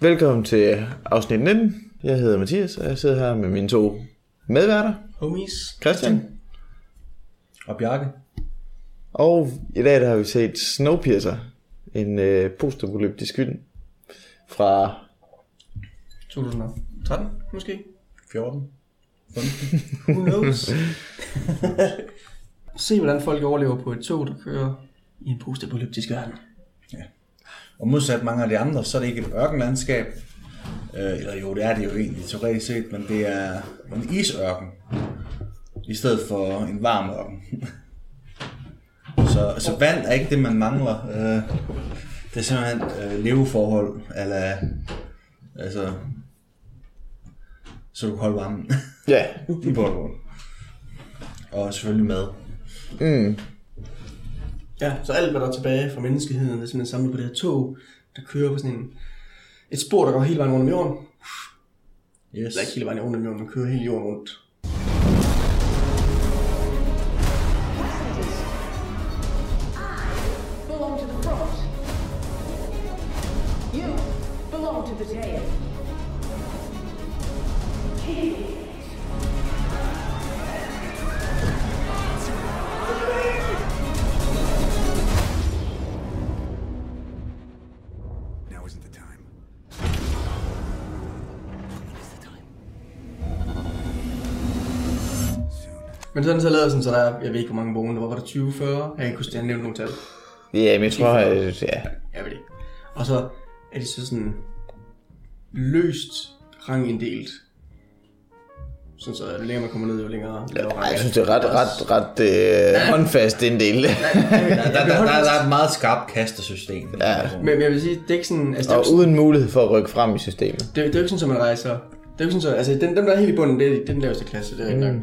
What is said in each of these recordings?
Velkommen til afsnit 19. Jeg hedder Mathias, og jeg sidder her med mine to medværter, Homies. Christian. Og Bjarke. Og i dag der har vi set Snowpiercer, en øh, postapokalyptisk film fra... 2013 måske? 14. Who knows? Se hvordan folk overlever på et tog, der kører i en postapokalyptisk verden. Og modsat mange af de andre, så er det ikke et ørkenlandskab. Øh, eller jo, det er det jo egentlig teoretisk set, men det er en isørken. I stedet for en varm ørken. så, så vand er ikke det, man mangler. Øh, det er simpelthen øh, leveforhold, eller altså, så du kan holde varmen Ja, i bund og selvfølgelig mad. mm, Ja, så alt hvad der er tilbage fra menneskeheden er simpelthen samlet på det her tog, der kører på sådan en, et spor, der går hele vejen rundt om jorden. Yes. Eller ikke hele vejen rundt om jorden, men kører hele jorden rundt. Men sådan så lavet sådan, så der er, jeg ved ikke hvor mange vogne, der var, var der 20, 40? Jeg kan ikke huske, det, jeg nævnte nogle tal. ja men jeg tror, at, ja, Jeg ved det ikke. Og så er de så sådan løst ranginddelt. Sådan så jo længere man kommer ned, jo længere lavere rang. Jeg synes, det er ret, ret, ret øh, håndfast en del. Der, der, der, er et meget skarpt kastesystem. Ja. Men, men jeg vil sige, det er ikke sådan... Altså, det, og uden mulighed for at rykke frem i systemet. det, det er jo ikke sådan, at man rejser... Det er jo ikke sådan, så, altså den, dem der er helt i bunden, det er, det den laveste klasse, det er mm. nok.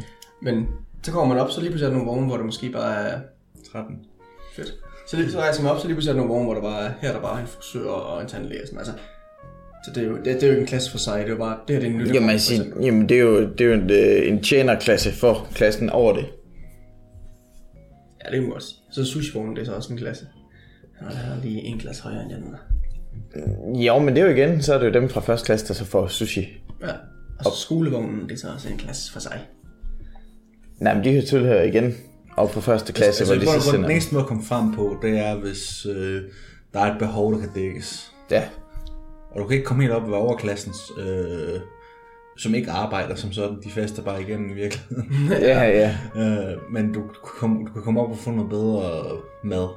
Men så kommer man op, så lige pludselig er der nogle vogne, hvor der måske bare er 13. fedt. Så lige så rejser man op, så lige pludselig er der nogle vogne, hvor der bare er, her er der bare en frisør og en tandlæge og sådan, altså. Så det er, jo, det, det er jo ikke en klasse for sig, det er jo bare, det her det er en nytte. Jamen, sige, jamen det er jo, det er jo en, øh, en tjenerklasse for klassen over det. Ja, det kan man godt sige. Så sushi-vognen, det er så også en klasse. Han er lige en klasse højere end den der. Jo, men det er jo igen, så er det jo dem fra første klasse, der så får sushi. Ja. Og så skolevognen, det er så også en klasse for sig. Nej, men de her tilhører igen op på første klasse, Altså, hvor de hvor, så hvor den eneste måde at komme frem på, det er, hvis øh, der er et behov, der kan dækkes. Ja, Og du kan ikke komme helt op ved overklassens, øh, som ikke arbejder som sådan. De fester bare igennem i virkeligheden. ja, ja. øh, men du, kan komme- du kan komme op og få noget bedre mad.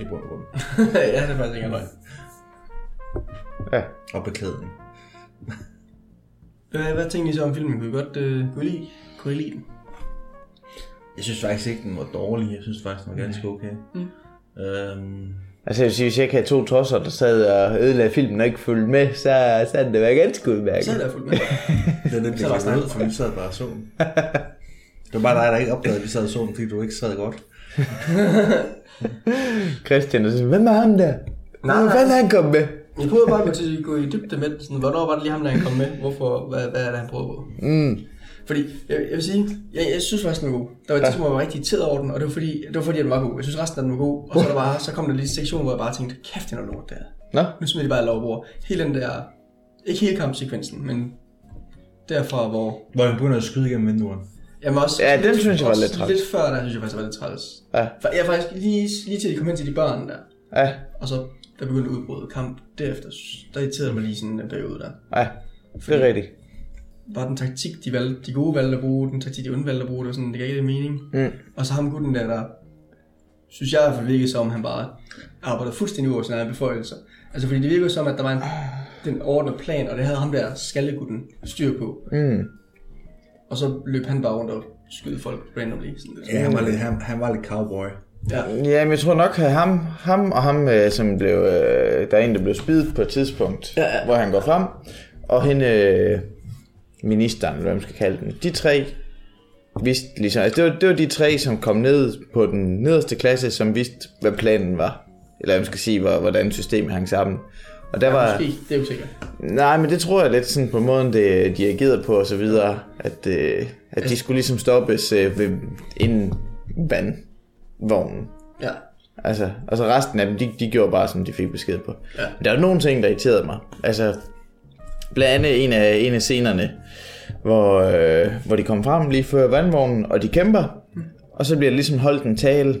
I bund og grund. ja, det er faktisk ikke løgn. ja. Og beklædning. Hvad, hvad tænkte I så om filmen? Kunne I godt uh, kunne I lide, kunne I lide den? Jeg synes faktisk ikke, den var dårlig. Jeg synes faktisk, den var ganske okay. Mm. Øhm, Altså, jeg vil sige, hvis jeg ikke havde to tosser, der sad og ødelagde filmen og ikke fulgte med, så, så havde det været ganske udmærket. Så er der fuldt med. det er lidt, det ud, for vi sad bare og så den. Det var bare dig, der ikke opdagede, at vi sad og så den, fordi du ikke sad godt. Christian, og så, hvem er ham der? Nej, Hvor nej. fanden er han kommet med? Jeg prøvede bare at gå, i dybde med. Sådan, hvornår var det lige ham, der han kom med? Hvorfor? Hvad, hvad er det, han prøvede på? Mm. Fordi, jeg, jeg vil sige, jeg, jeg synes faktisk, den var god. Der var et tidspunkt, hvor jeg var rigtig irriteret over den, og det var fordi, det var fordi, at den var god. Jeg synes resten af den var god. Og så, er der bare, så kom der lige en sektion, hvor jeg bare tænkte, kæft, den er lort der. Nå, Nu smider de bare lov over. Hele den der, ikke hele kampsekvensen, men derfra, hvor... Hvor han begynder at skyde igennem vinduerne. Jamen også, Ja, den synes jeg var lidt træls. Lidt før, der synes jeg faktisk, det var lidt træls. Ja. For jeg er faktisk lige, lige til, de kom hen til de børn der, ja, og så der begyndte udbruddet kamp. Derefter, der irriterede mig lige sådan en periode der. ja, det er rigtigt. Var den taktik, de, valgte, de gode valgte at bruge, den taktik, de onde valgte at bruge, det var sådan, det gav ikke mening. Mm. Og så ham gutten der, der synes jeg i hvert fald virkede som, han bare arbejdede fuldstændig over sine egne beføjelser. Altså fordi det virkede som, at der var en, den ordnede plan, og det havde ham der skallegutten styr på. Mm. Og så løb han bare rundt og skød folk randomly. Sådan lidt. Ja, han var lidt, han, han var lidt cowboy. ja. Ja, men jeg tror nok, at ham, ham og ham, øh, som blev, øh, der er en, der blev spidet på et tidspunkt, Ja, ja. hvor han går frem, og hende, øh, ministeren, eller hvad man skal kalde den, de tre vidste ligesom, altså det var, det var de tre, som kom ned på den nederste klasse, som vidste, hvad planen var. Eller man skal sige, hvor- hvordan systemet hang sammen. Og der var... Måske, det er usikkert. Nej, men det tror jeg lidt sådan på måden, det de agerede på og så videre, at, øh, at de skulle ligesom stoppes øh, ved inden vandvognen. Ja. Altså, og så resten af dem, de, de gjorde bare, som de fik besked på. Ja. Men der er nogle ting, der irriterede mig. Altså, blandt andet en af, en af scenerne, hvor, øh, hvor de kommer frem lige før vandvognen, og de kæmper. Og så bliver der ligesom holdt en tale,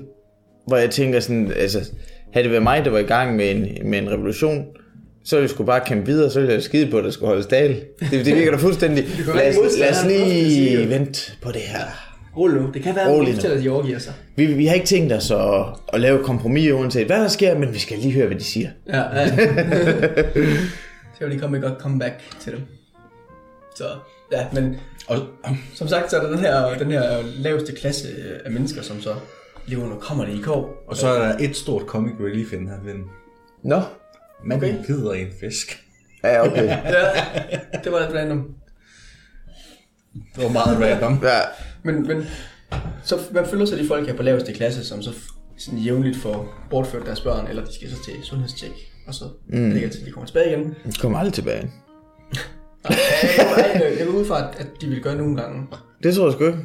hvor jeg tænker sådan, altså, havde det været mig, der var i gang med en, med en revolution, så ville jeg skulle bare kæmpe videre, så ville jeg skide på, at der skulle holdes tale. Det, det virker da fuldstændig. Lad os, lad os lige vente på det her. Rul nu. Det kan være, Rolig at de overgiver sig. Vi, vi har ikke tænkt os at, at lave kompromis uanset hvad der sker, men vi skal lige høre, hvad de siger. Ja, ja. så vil de komme et godt comeback til dem. Så, ja, men Og, som sagt, så er der den her, den her laveste klasse af mennesker, som så lever under kommer det i kår. og så er der et stort comic relief inden her ven. Nå. Man Okay. okay. gider en fisk. Ja, okay. Ja, det var lidt random. Det var meget random. Ja, Men, men så man føler sig de folk her på laveste klasse, som så sådan jævnligt får bortført deres børn, eller de skal så til sundhedstjek, og så mm. er det ikke altid, de kommer tilbage igen. de kommer aldrig tilbage. Nej, jeg, jeg, jeg går ud fra, at de vil gøre nogle gange. Det tror jeg sgu ikke.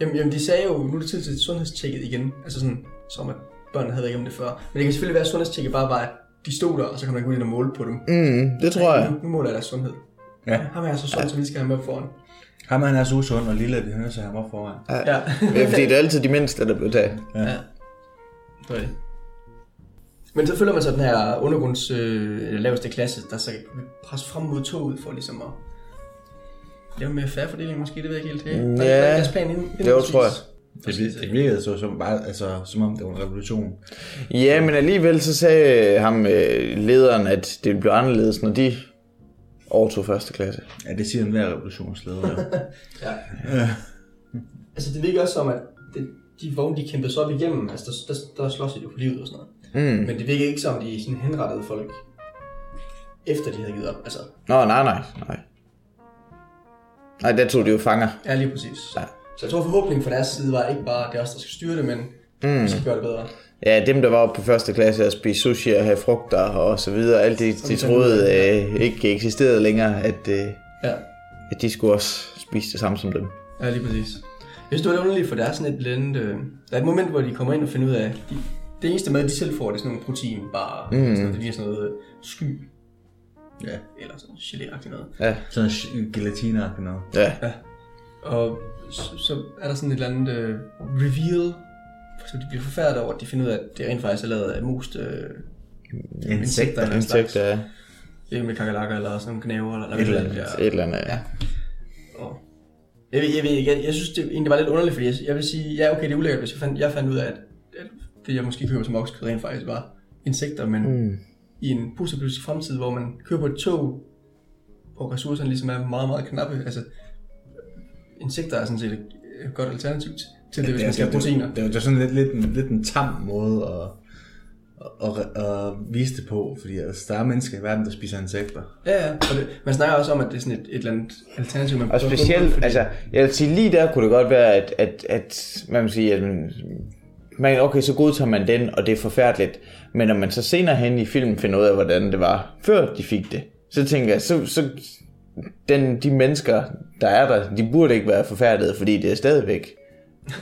Jamen, jamen, de sagde jo, nu er det tid til sundhedstjekket igen. Altså sådan, som at børnene havde været igennem det før. Men det kan selvfølgelig være, at sundhedstjekket bare var, at de stod der, og så kan man gå ind og måle på dem. Mm, det tror jeg. Nu, nu måler jeg deres sundhed. Ja. Ham er så sund, så vi skal have ham op foran. Ham han er så usund, og lille, det hører sig ham op foran. Ja. Ja, fordi det er altid de mindste, der bliver taget. ja. Er det. Men så følger man så den her undergrunds øh, eller laveste klasse, der så vil presse frem mod toget for ligesom at lave mere færre fordeling måske, det ved jeg ikke helt. Det, der, Ja. der er deres plan inden, Jo, tror jeg. Det, det virkede så som, bare, altså, som om det var en revolution. Ja, men alligevel så sagde ham øh, lederen, at det ville blive anderledes, når de overtog første klasse. Ja, det siger enhver revolutionsleder. Ja. Ja. Altså det virker også som, at det, de vogne, de kæmpede så op igennem, altså der, der, der slås de jo på livet og sådan noget. Mm. Men det virker ikke som, de sådan henrettede folk, efter de havde givet op. Altså, Nå, nej, nej, nej. Nej, der tog de jo fanger. ja, lige præcis. Ja. Så jeg tror forhåbningen fra deres side var ikke bare, at det er os, der skal styre det, men mm. vi skal gøre det bedre. Ja, dem der var oppe på første klasse og spise sushi og have frugter og så videre, alt det, de troede øh, ikke eksisterede længere, at, øh, Ja, at de skulle også spise det samme som dem. ja lige præcis. Jeg synes, det var lidt underligt, for der er sådan et eller andet, øh, der er et moment, hvor de kommer ind og finder ud af, de, det eneste mad, de selv får, det er sådan nogle protein, bare mm. sådan noget, det bliver sådan noget øh, sky, ja. eller sådan gelé-agtigt noget. Ja, Sådan en gelatine noget. ja. Og så, så er der sådan et eller andet øh, reveal, så de bliver forfærdet over, at de finder ud af, at det rent faktisk er lavet af most øh, insekter eller en slags. Insekter, ja. Ikke med kakalakker eller sådan nogle knæver eller, Et eller andet. Ja. Et eller andet, ja. Og jeg, ved, jeg, ved, ikke, jeg, jeg synes det egentlig var lidt underligt, fordi jeg, jeg vil sige, ja okay, det er ulækkert, hvis jeg fandt, jeg fandt ud af, at det jeg måske køber som oksekød rent faktisk var insekter, men mm. i en postapokalyptisk fremtid, hvor man køber et tog, hvor ressourcerne ligesom er meget, meget knappe, altså insekter er sådan set et et godt alternativ til- det, hvis man skal have proteiner. Det, det, det var sådan lidt, lidt, en, lidt en tam måde at, at, at, vise det på, fordi altså, der er mennesker i verden, der spiser insekter. Ja, ja. Og det, man snakker også om, at det er sådan et, et eller andet alternativ, man Og specielt, fordi- altså, jeg vil sige, lige der kunne det godt være, at, at, at man vil sige, at man, man, okay, så godtager man den, og det er forfærdeligt. Men når man så senere hen i filmen finder ud af, hvordan det var, før de fik det, så tænker jeg, så, så den, de mennesker, der er der, de burde ikke være forfærdelige, fordi det er stadigvæk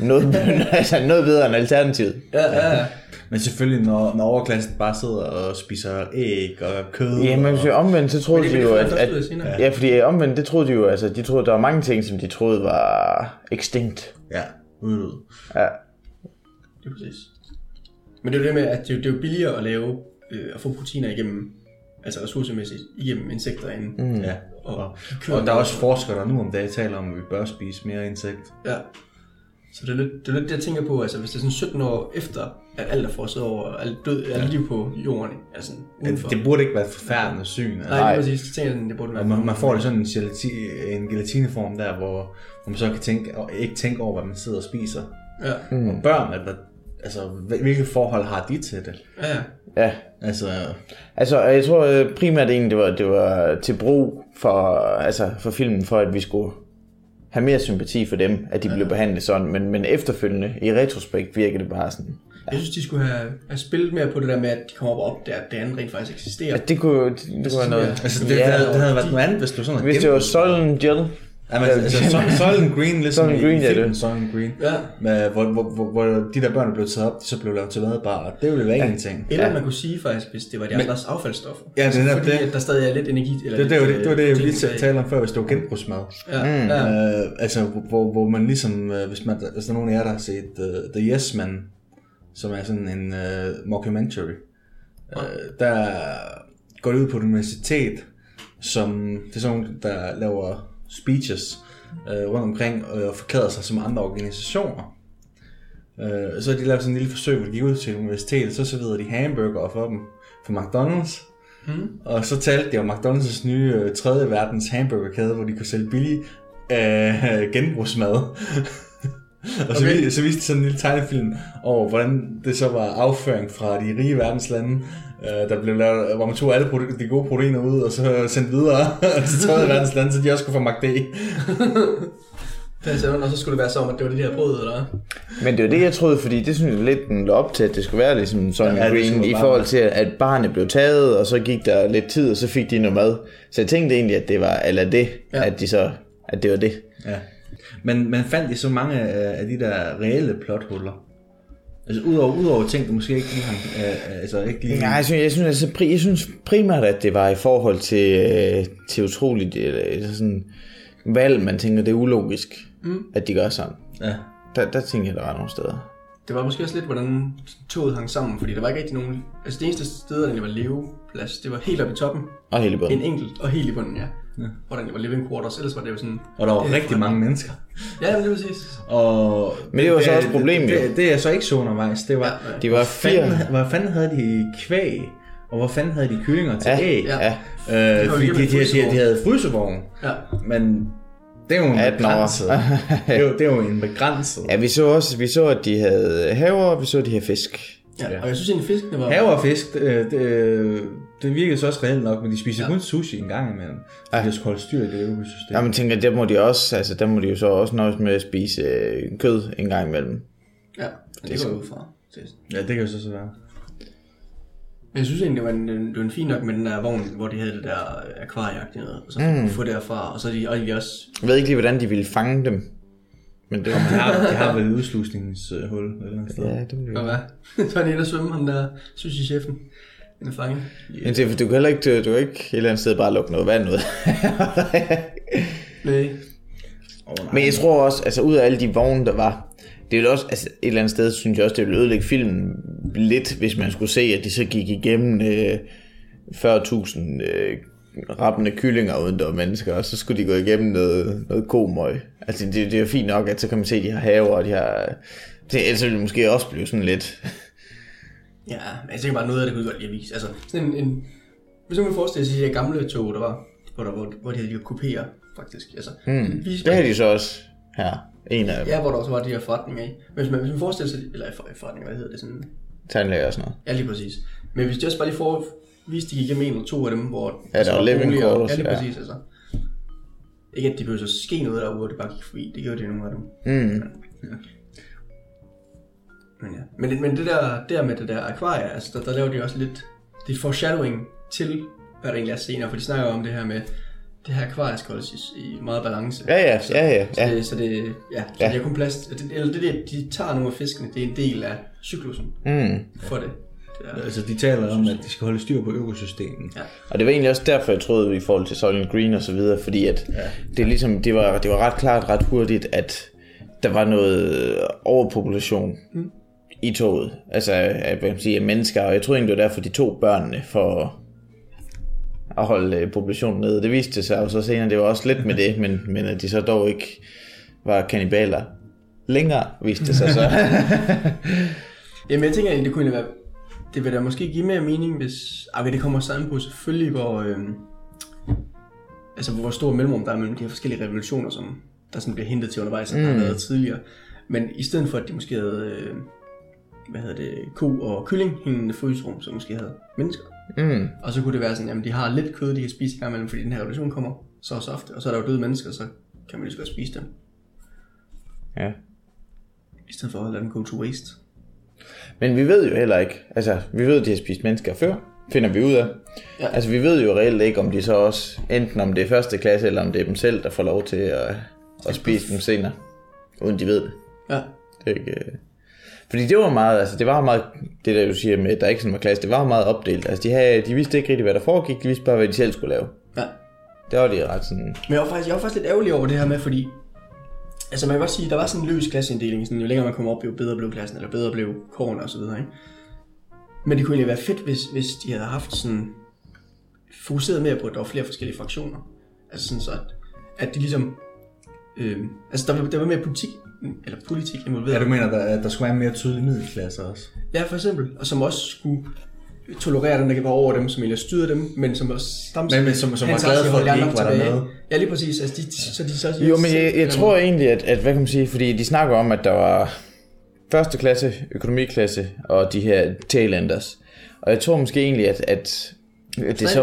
noget, altså noget bedre end alternativet. Ja, ja, ja. Men selvfølgelig, når, når overklassen bare sidder og spiser æg og kød. Ja, men hvis vi omvendt, så troede de jo, at, at senere. ja, fordi omvendt, det troede de jo, altså, de troede, der var mange ting, som de troede var extinct. Ja, udlød. Ja, Det er præcis. Men det er jo det med, at det, er jo- det er jo billigere at lave, øh, at få proteiner igennem, altså ressourcemæssigt, igennem insekter end, mm. Ja. og, Og, og der er også forskere, der nu om dagen taler om, at vi bør spise mere insekt. Ja. Så det er, lidt, det er lidt det, jeg tænker på, altså hvis det er sådan 17 år efter, at alt er frosset over, og alt, død, alt liv på jorden, altså udenfor. Det, det burde ikke være et forfærdende syn. Altså. Nej, Nej. præcis. Det tænker jeg, det burde være. Og man, man får det sådan en, gelati, en gelatineform der, hvor, hvor man så kan tænke, og ikke tænke over, hvad man sidder og spiser. Ja, Mm. Og børn, eller, altså, hvil- hvilke forhold har de til det? ja, ja. ja. Altså, Altså, jeg tror øh, primært egentlig, det var, det var til brug for, altså, for filmen, for at vi skulle have mere sympati for dem, at de ja. blev behandlet sådan, men, men efterfølgende, i retrospekt, virker det bare sådan, Jeg synes, de skulle have, have spillet mere på det der med, at de kommer op og opdager, at det andet rent faktisk eksisterer. at det kunne, det, det kunne være noget. altså det, Ja. det, havde, det havde været noget andet, hvis du sådan Hvis det var Solon Gel, Ja, men, altså, Soylent Green, ligesom Soylent i Green, ja, filmen det. Soylent Green, Ja. med, hvor, hvor, hvor, hvor, de der børn er blevet taget op, de så blev lavet til madbar, og det ville være ja. en ting. Eller Ja. man kunne sige faktisk, hvis det var de Men- andres affaldsstoffer. Ja, det er netop det. der stadig er lidt energi. Eller Det, det, var lidt, det, det var det, jeg øh, lige talte om før, hvis det var genbrugsmad. Ja, ja. Øh, altså, hvor, hvor man ligesom, øh, hvis, man, hvis der er nogen af jer, der har set uh, The Yes Man, som er sådan en uh, mockumentary, uh, der går det ud på et universitet, som det er sådan der laver speeches uh, rundt omkring øh, og forklæder sig som andre organisationer. Uh, så har de lavet sådan en lille forsøg, hvor de gik ud til universitetet, så serverede de hamburger for dem fra McDonald's. Mm. Og så talte de om McDonald's nye øh, tredje verdens hamburgerkæde, hvor de kunne sælge billig øh, genbrugsmad. og så, Okay. okay. så viste de sådan en lille tegnefilm over, hvordan det så var afføring fra de rige verdenslande, øh, der blev lavet, hvor man tog alle de gode proteiner ud, og så sendt videre til tredje verdens lande, så de også kunne få McD. Det er sådan, og så skulle det være som, at det var det der brød, eller? Men det var det, jeg troede, fordi det synes jeg lidt, den lå op til, at det skulle være ligesom sådan Ja, green, i forhold til, at barnet blev taget, og så gik der lidt tid, og så fik de noget mad. Så jeg tænkte egentlig, at det var, eller det, Ja. at de så, at det var det. Ja. Men man fandt de så mange af, af de der reelle plothuller. Altså udover, udover ting, der måske ikke lige har, øh, altså ikke lige... Nej, jeg synes, jeg synes, altså, pri, jeg synes primært, at det var i forhold til, øh, til utroligt øh, sådan, valg, man tænker, det er ulogisk, mm. at de gør sådan. Ja. Der, der tænker jeg, der var nogle steder. Det var måske også lidt, hvordan toget hang sammen, fordi der var ikke rigtig nogen... Altså det eneste sted, der var leveplads, det var helt oppe i toppen. Og hele En bunden. enkelt, og helt i bunden, ja. Ja. Hvordan det var living quarters, ellers var det jo sådan... Og der var det rigtig mange mennesker. Ja, men det er præcis. Og Men det var så også problemet, det, jo. det, det, er så ikke så undervejs. Det var, Ja, ja. De var hvor, fire. fanden, hvor fanden havde de kvæg? Og hvor fanden havde de kyllinger til Ja, æg? Ja. Øh, de, de, de, de, de havde frysevogn, Ja. men det er jo en 18 år. begrænset. det, er jo, det er jo en begrænset. Ja, vi så også, vi så, at de havde haver, og vi så, at de havde fisk. Ja. Ja. Og jeg synes egentlig, fiskene var... Haver og fisk, det, det, det virkede så også reelt nok, men de spiser Ja. kun sushi en gang imellem. Ja. de skal holde styr i det økosystem. Ja, men tænker, der må de også, altså der må de jo så også nøjes med at spise øh, kød en gang imellem. Ja, det, det går ud fra. Ja, det kan jo så så være. Men jeg synes egentlig, det var en, det var en fin nok med den der vogn, hvor de havde det der øh, akvarieagtige noget, og så mm. få derfra, og så er de, og de også... Jeg ved ikke lige, hvordan de ville fange dem. Men det De har, de har vel et udslusningshul et eller andet sted. Ja, det må vi hvad? så er de inde og svømme, ham der sushi-chefen. Er fange. Men det, du kan heller ikke, du, du kan ikke et eller andet sted bare lukke noget vand ud. Nej. Oh, nej. Men jeg tror også, altså ud af alle de vogne, der var, det ville også, altså et eller andet sted, synes jeg også, det ville ødelægge filmen lidt, hvis man skulle se, at de så gik igennem øh, 40.000 øh, rappende kyllinger uden der var mennesker, og så skulle de gå igennem noget, noget komøg. Altså det, det er jo fint nok, at så kan man se, at de har haver, og de har... Det, ellers ville det måske også blive sådan lidt... Ja, men jeg tænker bare, noget af det kunne godt lige vise. Altså, sådan en, en hvis man forestille sig de her gamle tog, der var, hvor, der, hvor, hvor de havde de her kupéer, faktisk. Altså, Hmm. vise Det har de så også her. En af dem. Ja, hvor der også var de her forretninger i. Men hvis man, hvis man forestiller sig, eller for- forretninger, hvad hedder det sådan? Tandlæger og sådan noget. Ja, lige præcis. Men hvis de også bare lige får vist, de igennem en eller to af dem, hvor... Ja, der var living boliger- quarters, Ja, lige ja. præcis, altså. Ikke at de behøver så ske noget derude, hvor det bare gik forbi. Det gjorde de nogle af dem. Mm. Men ja. Men, men det der, der med det der akvarie, altså der, der laver de også lidt... Det er foreshadowing til, hvad der egentlig er senere. For de snakker om det her med, det her akvarie skal holdes i, i meget balance. Ja, ja, ja, ja, Så ja. det, så det, ja, så Ja. det er kun plads, det, eller det, det, de tager nogle af fiskene, det er en del af cyklusen Mm. for det. Er, Altså, de taler om, at de skal holde styr på økosystemet. ja. Og det var egentlig også derfor, jeg troede i forhold til Soylent Green og så videre, fordi at ja. det, ligesom, det, var, det var ret klart, ret hurtigt, at der var noget overpopulation mm. i toget. Altså, at, hvad kan man sige, af mennesker, og jeg troede egentlig, det var derfor, de tog børnene for at holde øh, populationen nede. Det viste sig jo så senere, det var også lidt med det, men, men at de så dog ikke var kannibaler længere, viste det sig så. Jamen jeg tænker egentlig, det kunne være, det vil da måske give mere mening, hvis, okay, det kommer sammen på selvfølgelig, hvor, øhm, altså hvor stor mellemrum der er mellem de her forskellige revolutioner, som der sådan bliver hentet til undervejs, mm. der har været tidligere. Men i stedet for, at de måske havde, øh, hvad hedder det, ko og kylling hængende fryserum, så måske havde mennesker. mm. Og så kunne det være sådan, jamen de har lidt kød, de kan spise gang imellem, fordi den her revolution kommer så og så ofte. Og så er der jo døde mennesker, så kan man lige så godt spise dem. Ja. I stedet for at lade dem go to waste. Men vi ved jo heller ikke, altså vi ved, at de har spist mennesker før, finder vi ud af. Ja. Altså vi ved jo reelt ikke, om de så også, enten om det er første klasse, eller om det er dem selv, der får lov til at, at spise dem senere, uden de ved det. Ja. Det er ikke... øh, Fordi det var meget, altså det var meget, det der du siger med, at der ikke sådan var klasse, det var meget opdelt. Altså de, havde, de vidste ikke rigtig, hvad der foregik, de vidste bare, hvad de selv skulle lave. ja. Der var de ret sådan, Men jeg var, faktisk, jeg var faktisk lidt ærgerlig over det her med, fordi... Altså man kan godt sige, der var sådan en løs klasseinddeling, sådan, jo længere man kom op, jo bedre blev klassen, eller bedre blev kårene og så videre, ikke? Men det kunne egentlig være fedt, hvis, hvis de havde haft sådan... Fokuseret mere på, at der var flere forskellige fraktioner. Altså sådan så, at, at de ligesom... Øh, altså der var, der var mere politik, eller politik involveret. Ja, du mener, der, at der skulle være mere tydelig middelklasse også? Ja, for eksempel. Og som også skulle tolerere dem, der kan være over dem, som egentlig styrede dem, men som også samtidig... Men- men som- som var i for, at de andre ikke var dernede. Ja, lige præcis. Altså, de, de, så de så også... Jo, men jeg, jeg tror egentlig, at, at, hvad kan man sige, fordi de snakker om, at der var første klasse, økonomiklasse og de her tailenders. Og jeg tror måske egentlig, at, at, det så...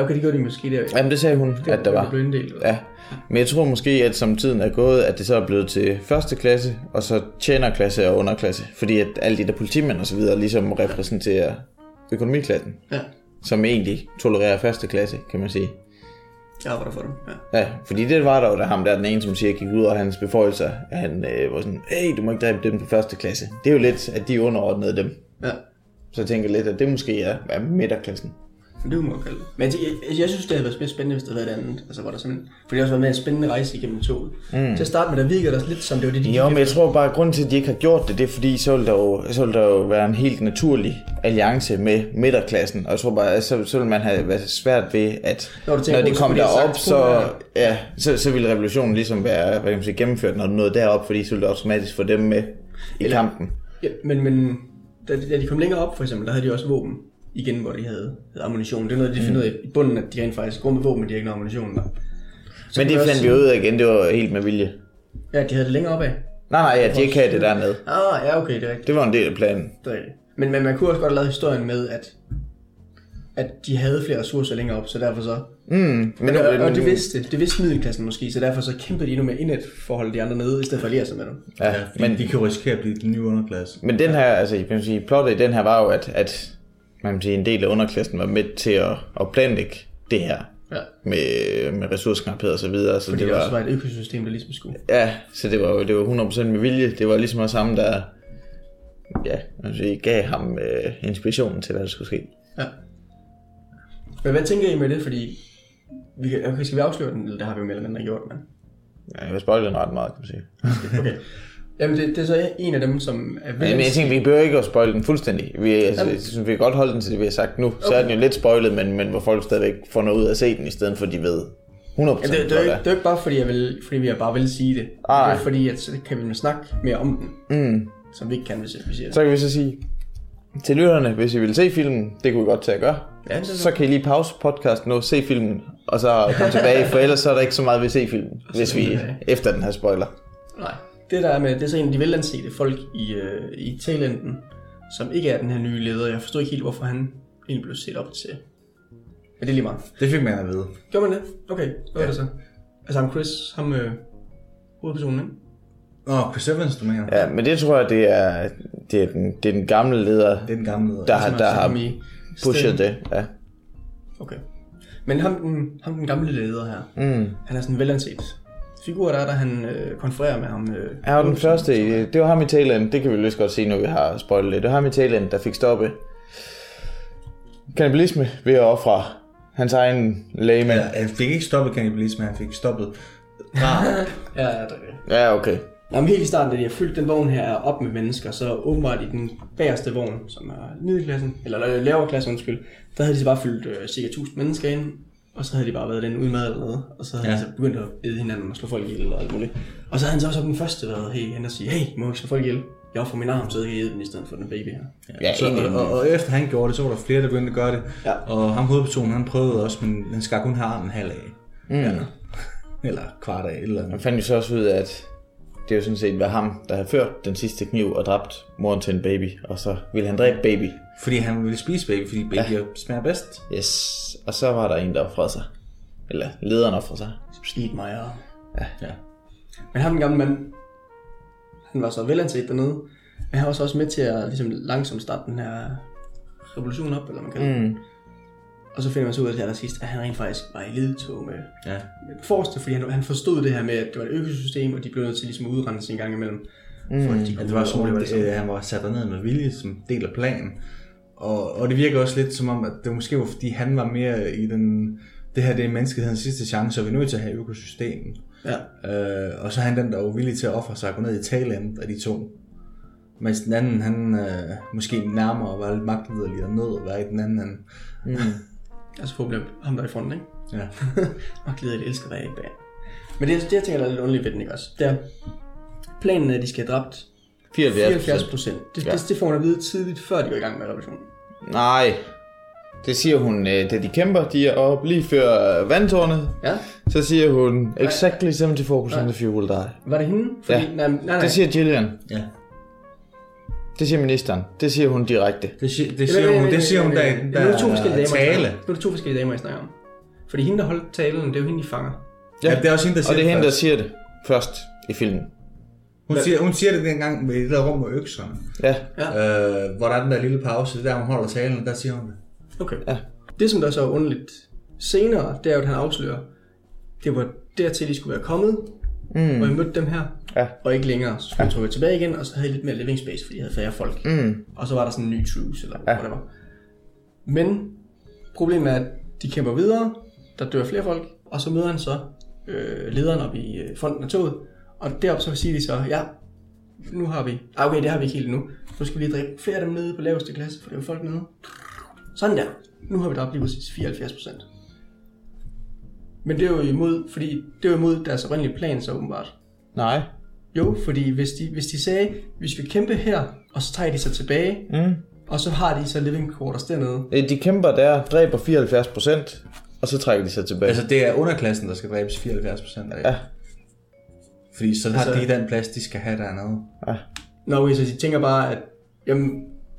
Okay, det gjorde de måske der. Jamen det sagde hun, at der Det var. blev inddelt. Ja, men jeg tror måske, at som tiden er gået, at det så er blevet til første klasse, og så tjenerklasse og underklasse. Fordi at alle de der politimænd og så videre ligesom repræsenterer økonomiklassen, Ja, som egentlig tolererer første klasse, kan man sige. jeg arbejder for dem. Ja. Ja, fordi det var der jo, da ham der, den ene, som siger, gik ud af hans beføjelser, at han øh, var sådan, hey, du må ikke dræbe dem på første klasse. Det er jo lidt, at de underordnede dem. ja. Så jeg tænker lidt, at det måske er, er midterklassen. Men det må man kalde det. Men jeg, jeg, jeg, synes, det havde været mere spændende, hvis det havde været det andet. Altså, var der simpelthen... For det har også været med en spændende rejse igennem toget. Mm. Til at starte med, der virkede det lidt som det var det, de Jo, men jeg tror bare, at grunden til, at de ikke har gjort det, det er fordi, så vil der jo, så vil der jo være en helt naturlig alliance med midterklassen. Og jeg tror bare, at så, så vil man have været svært ved, at Når tænker når de kom ville derop, så, ja, så, så ville revolutionen ligesom være hvad kan man sige, gennemført, når du nåede derop, fordi så ville det automatisk få dem med i Eller- kampen. Ja, men, men da, da de kom længere op, for eksempel, der havde de også våben igen, hvor de havde, havde ammunition. Det er noget, de finder ud af i bunden, at de rent faktisk går med våben, men de har ikke noget ammunition der. Så Men det fandt også vi ud af igen, det var helt med vilje. Ja, de havde det længere opad. Nej, nej, ja, de ikke havde det dernede. Ah, ja, okay, det er rigtigt. Det var en del af planen. Det er rigtigt. Men, men man kunne også godt have lavet historien med, at, at de havde flere ressourcer længere op, så derfor så... Mm, men, Men, og, og det vidste, det vidste middelklassen måske, så derfor så kæmpede de endnu mere indet for at holde de andre nede, i stedet for at alliere sig med dem. ja, Men men, de kan jo risikere at blive den nye underklasse. men den her, altså, jeg kan sige, plottet i den her var jo, at, at man kan sige, en del af underklassen var med til at, at planlægge det her Ja. med, med ressourceknaphed og så videre. Så Fordi det det også var, var et økosystem, der ligesom skulle. ja, så det var jo det var 100% med vilje. Det var ligesom også ham, der ja, sige, gav ham øh, inspirationen til, hvad der skulle ske. Ja. Men hvad tænker I med det? Fordi, vi kan, okay, skal vi afsløre den? Eller det har vi jo mere eller mindre gjort, men... Ja, jeg vil spoile den ret meget, kan man sige. Okay. Jamen, det, det er så en af dem, som er Men, men jeg tænker, vi behøver ikke at spoile den fuldstændig. Vi, altså, Jamen. jeg synes, vi kan godt holde den til det, vi har sagt nu. Så er den jo lidt spoilet, men, men hvor folk stadigvæk får noget ud af at se den, i stedet for, at de ved 100% Ja, det, det, er er. det er ikke bare fordi, jeg vil, fordi vi bare vil sige det. Ej. Det er fordi, at så kan vi snakke mere om den. Mm. Som vi ikke kan, hvis vi siger det. Så kan vi så sige til lytterne, hvis I vil se filmen, det kunne vi godt til at gøre. Ja, det Så kan I lige pause podcasten nu, se filmen, og så komme tilbage, for ellers så er der ikke så meget ved at se filmen, hvis vi efter den her spoiler. Nej. Det der er med, det er så en af de velansete folk i, øh, i Talenten, som ikke er den her nye leder. Jeg forstår ikke helt, hvorfor han egentlig blev set op til. Men det er lige meget. Det fik man at vide. Gjorde man det? Okay, hvad ja. er det så? Altså ham Chris, ham øh, hovedpersonen, ikke? Åh, Chris Evans, du mener? Ja, men det tror jeg, det er, det er, den, det er den gamle leder, Det er den gamle leder. der, der altså har pushet det. Ja. Okay. Men ham, den, ham den gamle leder her, Mm. han er sådan velanset figur, der er der, han øh, konfererer med ham. Øh, Ja, og den første, det var ham i Thailand, det kan vi lige godt se, når vi har spoilet det. Det var ham i Thailand, der fik stoppet kannibalisme ved at ofre hans egen lægemand. Ja, han fik ikke stoppet kannibalisme, han fik stoppet drab. Ja, ja, det er det. Ja, okay. Nå, men helt i starten, da de har fyldt den vogn her op med mennesker, så åbenbart i den bagerste vogn, som er middelklassen, eller lavere klasse, undskyld, der havde de så bare fyldt øh, cirka 1000 mennesker ind, og så havde de bare været den uden mad eller noget, og så havde ja. De så begyndt at æde hinanden og slå folk ihjel og alt muligt. Og så havde han så også som den første været hey, hen og sige, hey, må jeg slå folk ihjel? Jeg offrer min arm, så jeg kan æde den i stedet for den baby her. Ja, Så, og, og, efter han gjorde det, så var der flere, der begyndte at gøre det. Ja. Og ham hovedpersonen, han prøvede også, men han skal kun have armen halv af. Mm. Ja. Eller kvart af, eller Man fandt jo så også ud af, at det jo sådan set var ham, der havde ført den sidste kniv og dræbt moren til en baby. Og så ville han dræbe baby. Fordi han ville spise baby, fordi baby ja. smager bedst. Yes. Og så var der en, der offrede sig. Eller lederen offrede sig. Mig og... Ja. Men ham den gamle mand, han var så velanset dernede, men han var så også med til at ligesom, langsomt starte den her revolution op, eller man det. Mm. Og så finder man så ud af til allersidst, at han rent faktisk var i ledtog med, Ja. med forreste, fordi han, han forstod det her med, at det var et økosystem, og de blev nødt til ligesom at udrense en gang imellem. Mm. For at de Ja, det var som overleve at det øh, han var sat derned med vilje som del af planen. Og, og det virker også lidt som om, at det måske var fordi han var mere i den... Det her det er menneskehedens sidste chance, og vi er nødt til at have økosystemet. Ja. Øh, og så er han den, der var villig til at ofre sig og gå ned i talendet af de to. Mens den anden, han øh, måske nærmere var lidt magtliderlig og nød at være i den anden ende. Altså forhåbentlig ham der er i fronten, ikke? Ja. Magtlider, de elsker at være i bag. Men det, det jeg tænker, der er lidt underligt ved den, ikke også? Det er, planen er, at de skal have dræbt 74 74 procent. Det, Ja. det, det får man at vide tidligt, før de går i gang med revolutionen. Nej. Det siger hun, øh, da de kæmper, de er oppe lige før øh, vandtårnet. Ja. Så siger hun, exactly 74% of you will die. Var det hende? Fordi, Ja. nej, nej, nej. Det siger Gillian. ja. Det siger ministeren. Det siger hun direkte. Det, siger, det siger hun, det siger hun der, Nu er to forskellige damer. Nu er det to forskellige damer, jeg snakker om. Fordi hende, der holdt talen, det er jo hende, de fanger. Ja, det er også hende, der Og siger det er hende, der siger det først i filmen. Hun siger, hun siger det dengang med det der rum med økserne. Ja. Øh, hvor der er den der lille pause, det er der hun holder talen, og der siger hun det. Okay. Ja. Det, som der så er underligt senere, det er jo, at han afslører, det var dertil, de skulle være kommet, mm. og jeg mødte dem her, Ja. og ikke længere. Så skulle jeg trukket tilbage igen, og så havde jeg lidt mere living space, fordi jeg havde færre folk. Mm. Og så var der sådan en ny truce, eller Ja. ja. whatever. Men problemet er, at de kæmper videre, der dør flere folk, og så møder han så øh, lederen op i øh, fronten af toget, og deroppe så siger de så, ja, nu har vi, ah, okay, det har vi ikke helt endnu, nu skal vi lige dræbe flere af dem nede på laveste klasse, for det er jo folk nede. Sådan der. Nu har vi dræbt lige præcis 74 procent. Men det er jo imod, fordi det er jo imod deres oprindelige plan så åbenbart. Nej. Jo, fordi hvis de, hvis de sagde, hvis vi kæmper her, og så tager de sig tilbage, Mm. og så har de så living quarters dernede. Øh, De kæmper der, dræber 74%, og så trækker de sig tilbage. Altså, det er underklassen, der skal dræbes 74 procent af. Ja. Fordi så har Altså- de den plads, de skal have dernede. ja. Nå, okay, så de tænker bare, at jamen,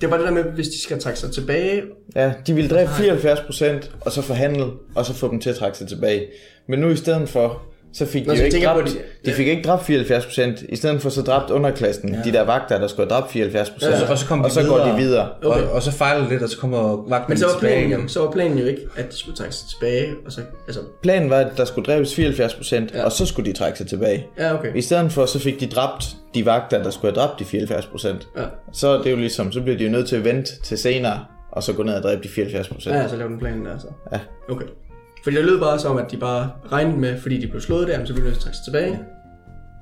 det er bare det der med, hvis de skal trække sig tilbage. Ja, de ville dræbe 74%, og så forhandle, og så få dem til at trække sig tilbage. Men nu i stedet for, så fik Nå, de jo ikke på, dræbt, de- de fik ikke dræbt 74%, i stedet for så dræbt underklassen, ja. de der vagter, der skulle have dræbt 74%, Ja, og så kom de og så går de videre. Og, og så fejler det lidt, og så kommer vagten Men så var, planen, igen. jo, så var planen jo ikke, at de skulle trække sig tilbage, og så, altså, Planen var, at der skulle dræbes 74%, Ja. ja. og så skulle de trække sig tilbage. ja, okay. I stedet for, så fik de dræbt de vagter, der skulle have dræbt de 74%. Ja, Så er det jo ligesom, så bliver de jo nødt til at vente til senere, og så gå ned og dræbe de 74%. ja så lavede den planen der, så. Ja. Okay. Fordi det lød bare som, at de bare regnede med, fordi de blev slået der, så blev de nødt til at tilbage.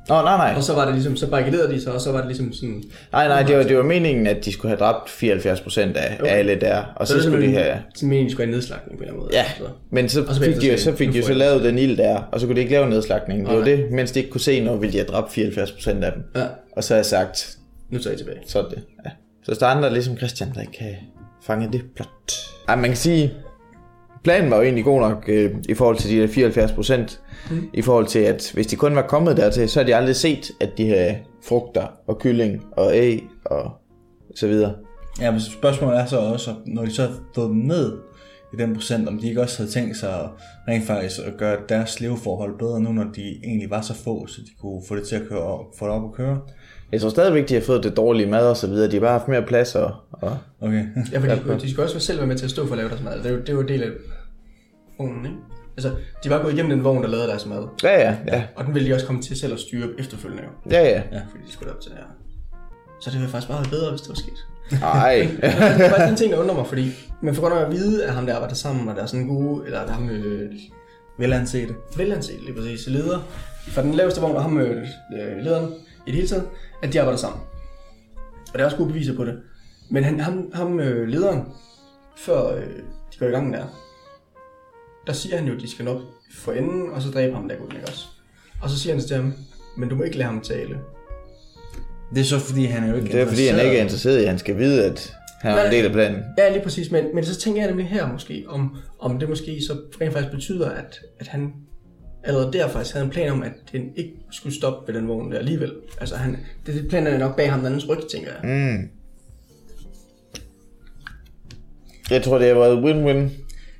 Nå, nej, nej. Og så var det ligesom, så barrikaderede de sig, og så var det ligesom sådan... Nej, nej, det var, det var meningen, at de skulle have dræbt 74% af, okay. Alle der, og så, det så skulle de have... Sådan meningen, skulle have nedslagning på en eller anden måde. Ja, Så. men så Og så fik de, så- så fik de jo så lavet den ild der, og så kunne de ikke lave nedslagningen. Det var det, mens de ikke kunne se, når ville de have dræbt 74% af dem. Ja, Og så har jeg sagt, nu tager jeg tilbage. så er det. Ja. Så der er andre ligesom Christian, der ikke kan fange det plot. Ej, man kan sige, planen var jo egentlig god nok øh, i forhold til de der 74 procent. Mm. I forhold til, at hvis de kun var kommet dertil, så har de aldrig set, at de havde frugter og kylling og æg og så videre. Ja, men spørgsmålet er så også, når de så har fået dem ned i den procent, om de ikke også havde tænkt sig at rent faktisk at gøre deres leveforhold bedre nu, når de egentlig var så få, så de kunne få det til at køre op, få det op at køre. Jeg tror stadigvæk, de har fået det dårlige mad og så videre. De har bare haft mere plads og... og Okay. Ja, fordi de, de skal også selv være med til at stå for at lave deres mad. Det er jo, det er jo en del af vognen, ikke? Altså, de var gået igennem den vogn, der lavede deres mad. ja, ja, ja, Og den ville de også komme til selv at styre efterfølgende, jo. ja, ja. Fordi de skulle op til det her. Så det ville faktisk bare være bedre, hvis det var sket. Ej. det er faktisk en ting, der undrer mig, fordi man får godt nok at vide, at ham der arbejder sammen, og der er sådan gode, eller der er ham øh, Velanset det. velanset, lige præcis, leder, fra den laveste vogn, og ham øh, øh, lederen i det hele taget, at de arbejder sammen. Og der er også gode beviser på det. Men han, ham, ham øh, lederen, før øh, de går i gang der, der siger han jo, at de skal nok for enden, og så dræbe ham der gutten, ikke også? Og så siger han til ham, men du må ikke lade ham tale. Det er så fordi, han er jo ikke Det er fordi, han ikke er interesseret i, at han skal vide, at han er en del af planen. Ja, lige præcis. Men, men så tænker jeg nemlig her måske, om, om det måske så rent faktisk betyder, at, at han allerede der faktisk havde en plan om, at den ikke skulle stoppe ved den vogn der alligevel. Altså, han, det, det planen er nok bag ham den andens ryg, tænker jeg. Mm. Jeg tror, det har været win-win.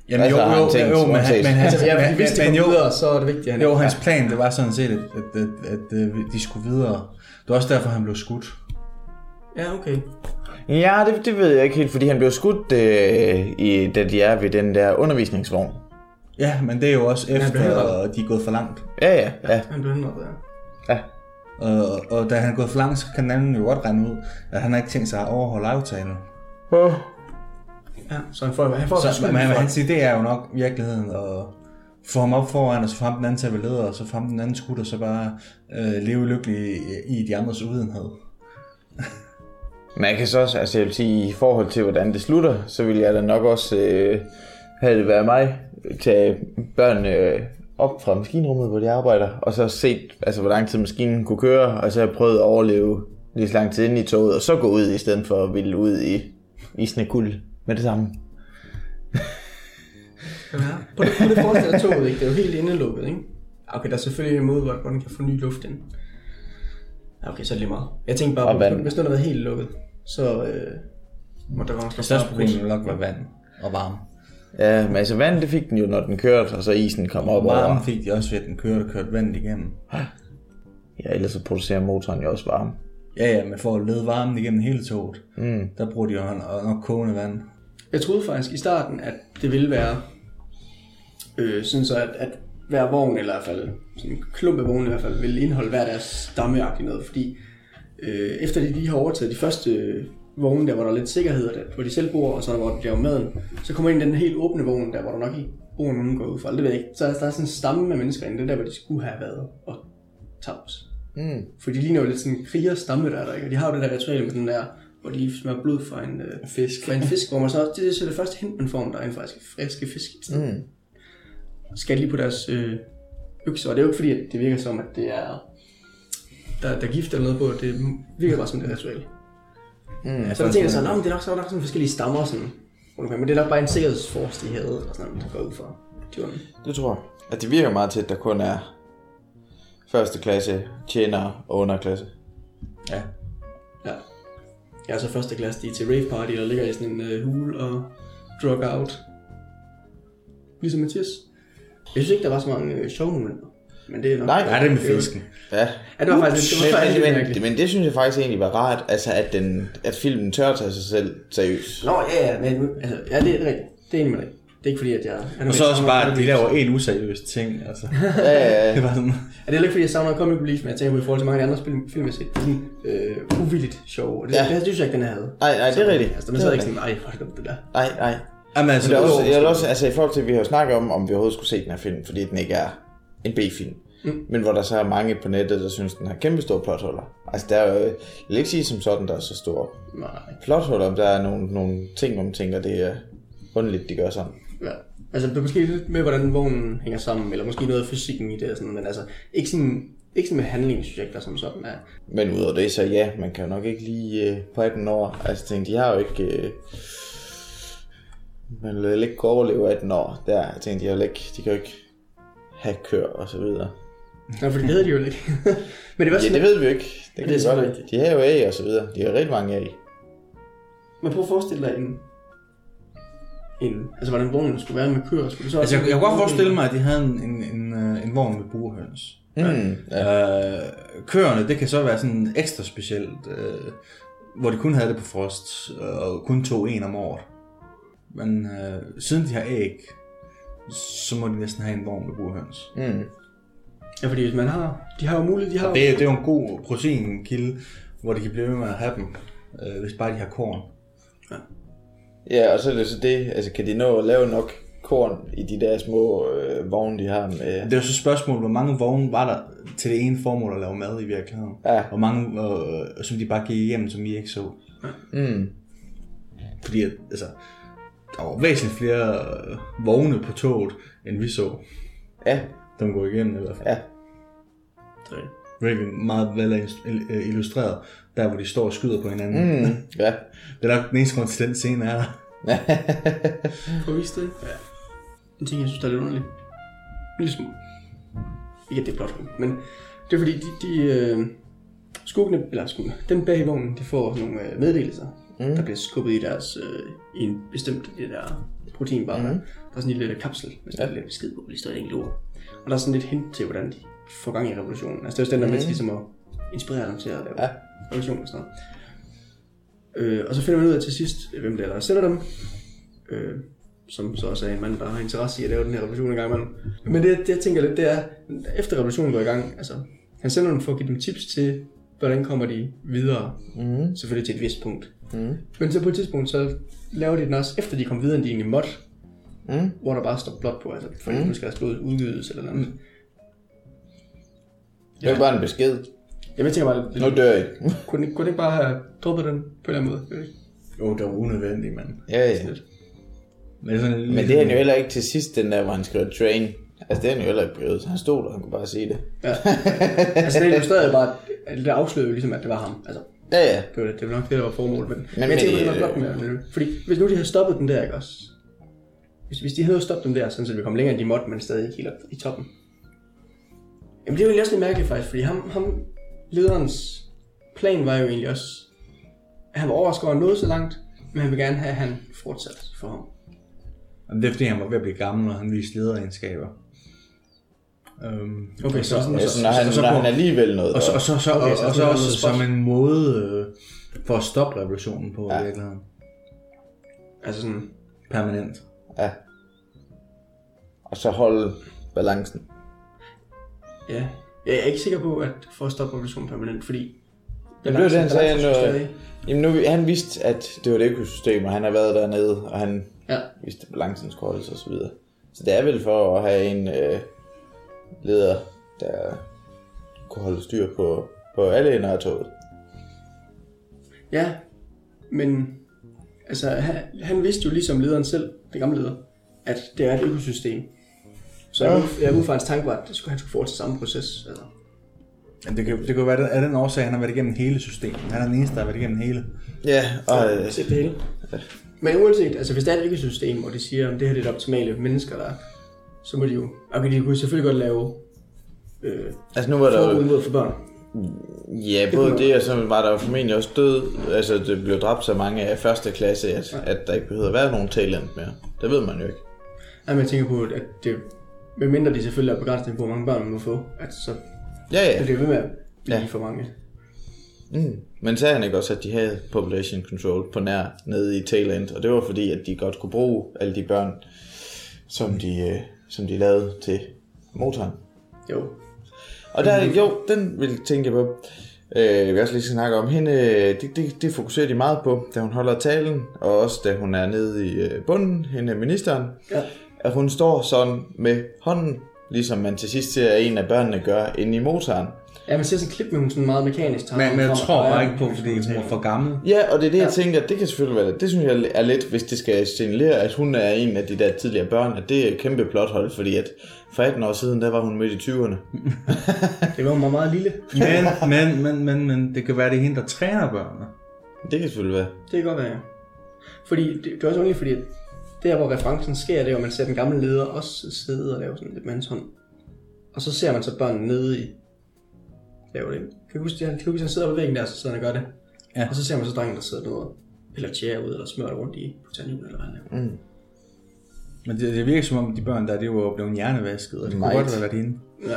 Jamen Altså, jo, jo, tænkt, jo, men, han, men, han, Altså, ja, men, hvis de men, jo, videre, så er det vigtigt, at han jo, hans plan, det var sådan set, at, at, at, at, at de skulle videre. Det var også derfor, han blev skudt. Ja, okay. Ja, det, det ved jeg ikke helt, fordi han blev skudt, øh, i, da de er ved den der undervisningsvogn. Ja, men det er jo også efter, at de er gået for langt. Ja, ja, ja. Han blev henrettet, ja. ja. Og, og da han er gået for langt, så kan den anden jo godt regne ud, at han har ikke tænkt sig at overholde aftalen. Oh. Ja, så han får, han får Så, men hans idé er jo nok i virkeligheden at få ham op foran, og så få ham den anden til at være leder, og så få ham den anden skudt, og så bare øh, leve lykkelig i, i de andres uvidenhed. Man kan så også, altså jeg vil sige, i forhold til hvordan det slutter, så vil jeg da nok også øh, have det været mig, tage børnene øh, op fra maskinrummet, hvor de arbejder, og så set, altså hvor lang tid maskinen kunne køre, og så har jeg prøvet at overleve lige så lang tid inde i toget, og så gå ud i stedet for at ville ud i isende kul med det samme. Ja. Prøv lige prøv at forestille dig toget, ikke? Det er jo helt indelukket, ikke? Okay, der er selvfølgelig en måde, hvor den kan få ny luft ind. Okay, så er det lige meget. Jeg tænkte bare, Og på, hvis den havde været helt lukket, så øh, må der være Det største problem vil nok være vand og varme. Ja, men altså vand, det fik den jo, når den kørte, og så isen kom op over. Varme fik de også ved, at den kørte og kørte vandet igennem. Ja, ellers så producerer motoren jo også varme. Ja, ja, men for at lede varmen igennem hele toget, mm. der bruger de jo nok kogende vand. Jeg troede faktisk i starten, at det ville være øh, sådan så, at, at hver vogn, eller i hvert fald sådan en klump af vognen i hvert fald, ville indeholde hver deres stammeagtigt noget, fordi øh, efter de lige har overtaget de første vogne, der hvor der er lidt sikkerhed, der, hvor de selv bor, og så hvor de laver maden, så kommer ind i den helt åbne vogn, der hvor der nok ikke bor nogen går ud fra, det ved jeg ikke. Så er der er sådan en stamme af mennesker inde, det er der, hvor de skulle have været og tabt. Mm. For de ligner jo lidt sådan en kriger stamme der, er der ikke? Og de har jo det der ritual med den der, hvor de smører blod fra en øh, fisk. Fra en fisk, hvor man så, det er så det første hint, man får, om der er en faktisk friske fisk. Mm. Skal lige på deres øh, økse, og det er jo ikke fordi, at det virker som, at det er, der, der er gift eller noget på, det virker bare som det ritual. Mm, så man tænker så, Nå, men det er nok, så er nok sådan forskellige stammer, sådan, omkring, men det er nok bare en sikkerhedsforce, de havde, eller sådan noget, der går ud fra. Djurene. Det tror jeg. At det virker meget til, at der kun er første klasse, tjener og underklasse. Ja. Ja. Er så første klasse, de er til rave party, der ligger i sådan en øh, hule og drug out. Ligesom Mathias. Jeg synes ikke, der var så mange øh, sjove momenter. Men det er nok... Nej, Ja, det er med fisken. Ja. Ja, det var faktisk det var faktisk Men, men, men, det synes jeg faktisk egentlig var rart, altså at, den, at filmen tør tage sig selv seriøst. Nå, ja, ja, men altså, ja, det er rigtigt. Det er enig med dig. Det er ikke fordi, at jeg... jeg Og så også bare, at de laver en useriøs ting. Altså. Ja, ja, ja. Det var sådan, Er det heller ikke fordi, jeg savner comic relief, men jeg tænker på i forhold til mange af de andre film, film jeg har set. det er Sådan, øh, uvilligt sjov. Og det, Ja. ja. det, synes jeg ikke, den her havde. Nej, nej, det er rigtigt. Altså, Det man er sad ikke sådan, ej, hvor er det det der. Nej, nej. Jamen, altså, Men det er også, jeg vil også, altså i forhold til, at vi har snakket om, om vi overhovedet skulle se den her film, fordi den ikke er en B-film. Mm. Men hvor der så er mange på nettet, der synes, den har kæmpe store plothuller. Altså der er jo, jeg vil ikke sige som sådan, der er så store Nej. plothuller, men der er nogle, nogle ting, hvor man tænker, det er underligt, de gør sådan. Ja. Altså, det er måske lidt med, hvordan vognen hænger sammen, eller måske noget af fysikken i det, og sådan, men altså, ikke sådan, ikke sådan med handling, synes jeg ikke, der som sådan er. Men udover det, så ja, man kan jo nok ikke lige øh, på 18 år. Altså tænk, de har jo ikke... Øh, man vil ikke kunne overleve 18 år der. Jeg tænkte, de, ikke, de kan jo ikke have kør og så videre. Nå, fordi det hedder de jo ikke. men det var Ja, sådan, det ved vi jo ikke. Det kan Det er det godt. selvfølgelig De har jo A og så videre. De har rigtig mange A. Men prøv at forestille dig en... en altså, hvordan vognen skulle være med køer. Skulle det så Altså, jeg, jeg kunne godt forestille mig, at de havde en, en, en, øh, en vogn med burhøns. Mm, Ja. Øh, køerne, det kan så være sådan ekstra specielt, øh, hvor de kun havde det på frost, og kun tog en om året. Men øh, siden de har æg, så må de næsten have en vogn med burhøns. mm. Ja, fordi hvis man har... De har jo mulighed, de har... Det, er- det er jo en god proteinkilde, hvor de kan blive ved med at have dem, øh, hvis bare de har korn. Ja, og så er det så det, altså kan de nå at lave nok korn i de der små øh, vogne, de har med... Det er jo så spørgsmålet, hvor mange vogne var der til det ene formål at lave mad i virkeligheden? Ja. Hvor mange, øh, som de bare gik igennem, som vi ikke så? Mm. Fordi altså, der var væsentligt flere øh, vogne på toget, end vi så. Ja, Dem går igennem i hvert fald. ja. Virkelig meget vel øh, illustreret, der hvor de står og skyder på hinanden. Mm. Mm. Ja. Det er nok den eneste grund til den scene er der. Få vist det. Ja. En ting, jeg synes, der er lidt underligt. En lille smule. Ikke at det er blot, men det er fordi, de, de øh, skuggene, eller skuggene, dem bag i vognen, de får nogle øh, meddelelser, mm. der bliver skubbet i deres, øh, i en bestemt det der proteinbar. Mm. Der er sådan en lille kapsel, med sådan en lille besked på, de står et enkelt ord. Og der er sådan lidt hint til, hvordan de får gang i revolutionen. Altså det er også den, der er med til ligesom at inspirere dem til at lave Ja. revolution og sådan noget. Øh, og så finder man ud af til sidst, hvem det er, der sender dem. Øh, som så også er en mand, der har interesse i at lave den her revolution en gang imellem. Men det, det jeg tænker lidt, det er, efter revolutionen går i gang, altså, han sender dem for at give dem tips til, hvordan kommer de videre. Mm. Selvfølgelig til et vist punkt. Mm. Men så på et tidspunkt, så laver de den også, efter de kom videre end de egentlig måtte. Mm. Hvor der bare står blot på, altså for mm. skal deres blod udgydes eller noget. Det er bare en besked. Jamen, jeg tænker bare, Nu dør I. kunne, kunne ikke bare have droppet den på en eller anden måde? Jeg. Jo, det var unødvendigt, mand. Ja, ja. Men, sådan en Men det er han jo heller ikke til sidst, den der, hvor han skrev train. Altså, det er han jo heller ikke blevet. Han stod der, han kunne bare sige det. Ja. altså, det illustrerede bare, at det afslørede jo ligesom, at det var ham. Altså, Ja, ja. det var, det, det var nok det, der var formålet. Men, men, men, jeg tænker, det var øh, med, med, fordi hvis nu de havde stoppet den der, ikke også? Hvis, hvis de havde stoppet den der, sådan, så vi kom længere end de måtte, men stadig ikke helt op i toppen. Jamen det er jo egentlig også lidt mærkeligt faktisk, fordi ham, ham lederens plan var jo egentlig også, at han var overrasket over nå så langt, men han vil gerne have, at han fortsat for ham. Og det er fordi, han var ved at blive gammel, og han viste lederegenskaber. Um, Okay, så, så, Altså, når han, så- så når han alligevel noget. og så, og så, så, Okay, så og, og så det også noget som en måde øh, for at stoppe revolutionen på Ja. virkeligheden. altså sådan, Permanent. Ja. Og så holde balancen. ja. Jeg er ikke sikker på, at for at stoppe revolutionen permanent, fordi... Det blev det, han sagde. stadig- jamen nu, han vidste, at det var et økosystem, og han har været dernede, og han Ja. vidste, at balancen skulle holdes og så videre. Så det er vel for at have en øh, leder, der kunne holde styr på, på alle ender af toget. Ja, men altså, han, han vidste jo ligesom lederen selv, det gamle leder, at det er et økosystem. Så jeg, ja. jeg ud fra hans tanke var, at det skulle, han skulle fortsætte samme proces. Altså. Men det kan, det kan være den- af den årsag, at han har været igennem hele systemet. Han er den eneste, der har været igennem hele. Ja, og øh, Sæt det hele. Men uanset, altså hvis det er et økosystem, og det siger, at det her det er det optimale mennesker, der er, så må de jo, okay, de kunne selvfølgelig godt lave øh, altså nu var der jo, mod for børn. ja, både det, og så var der jo formentlig også død, altså det blev dræbt så mange af første klasse, at, at der ikke behøvede at være nogen talent mere. Det ved man jo ikke. Ja, men jeg tænker på, at det, medmindre de selvfølgelig er begrænsning på, hvor mange børn man må få, at så Ja, ja. ja. det er ved med at blive Ja. for mange. Mm. Men sagde han ikke også, at de havde population control på nær nede i Thailand, og det var fordi, at de godt kunne bruge alle de børn, som de, øh, som de lavede til motoren. Jo, Og der, jo, den vil jeg tænke på. Øh, vil også lige snakke om hende, øh, det, det, det fokuserer de meget på, da hun holder talen, og også da hun er nede i øh, bunden, hende ministeren, Ja. at hun står sådan med hånden, ligesom man til sidst ser en af børnene gøre inde i motoren. Ja, man ser sådan et klip med hun sådan meget mekanisk tager Men, men jeg tror bare ikke på, fordi hun var for gammel. Ja, og det er det, jeg tænker, det kan selvfølgelig være Det synes jeg er lidt, hvis det skal signalere, at hun er en af de der tidligere børn, at det er et kæmpe plothold, fordi at for 18 år siden, der var hun midt i 20'erne. Det var hun var meget lille. Men, men, men, men, men det kan være, det er hende, der træner børnene. Det kan selvfølgelig være. Det kan godt være, ja. Fordi, det, det er også ondt, fordi der, hvor referencen sker, det er, at man ser den gamle leder også sidde og lave sådan lidt med hans hånd. Og så ser man så børnene nede i lave det. Kan du huske, at han, kan du huske, han sidder på væggen der, så sidder han og gør det? Ja. Og så ser man så drengen, der sidder nede og piller tjære ud, eller smører det rundt i på tandhjul, eller hvad han laver. Mm. Men det, det virker som om, de børn der, de var blevet hjernevasket, og det kunne Meget. godt have været hende. Ja.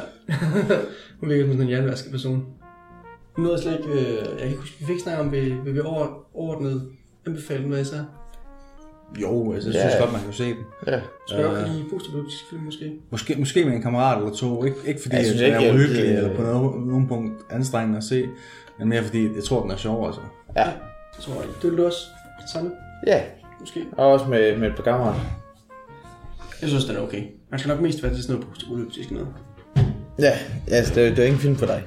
hun virker som sådan en jernvasket person. Hun nåede slet ikke, øh, jeg kan ikke huske, vi fik snakket om, vil, vil vi over, overordnet anbefale noget især. Jo, altså, jeg Ja. synes godt, man kan se den. Ja. Så jeg godt lide postapokalistiske film måske. Måske, måske med en kammerat eller to. Ikke, ikke fordi Jeg synes ikke, er uhyggelig eller på noget, nogen punkt anstrengende at se. Men mere fordi, jeg tror, den er sjov, altså. Ja. Det tror jeg. Det vil du også det samme, Ja. måske. Og også med, med et par kammerater. Jeg synes, den er okay. Man skal nok mest være til sådan noget postapokalistisk noget. Ja, altså, det, det er ingen film for dig.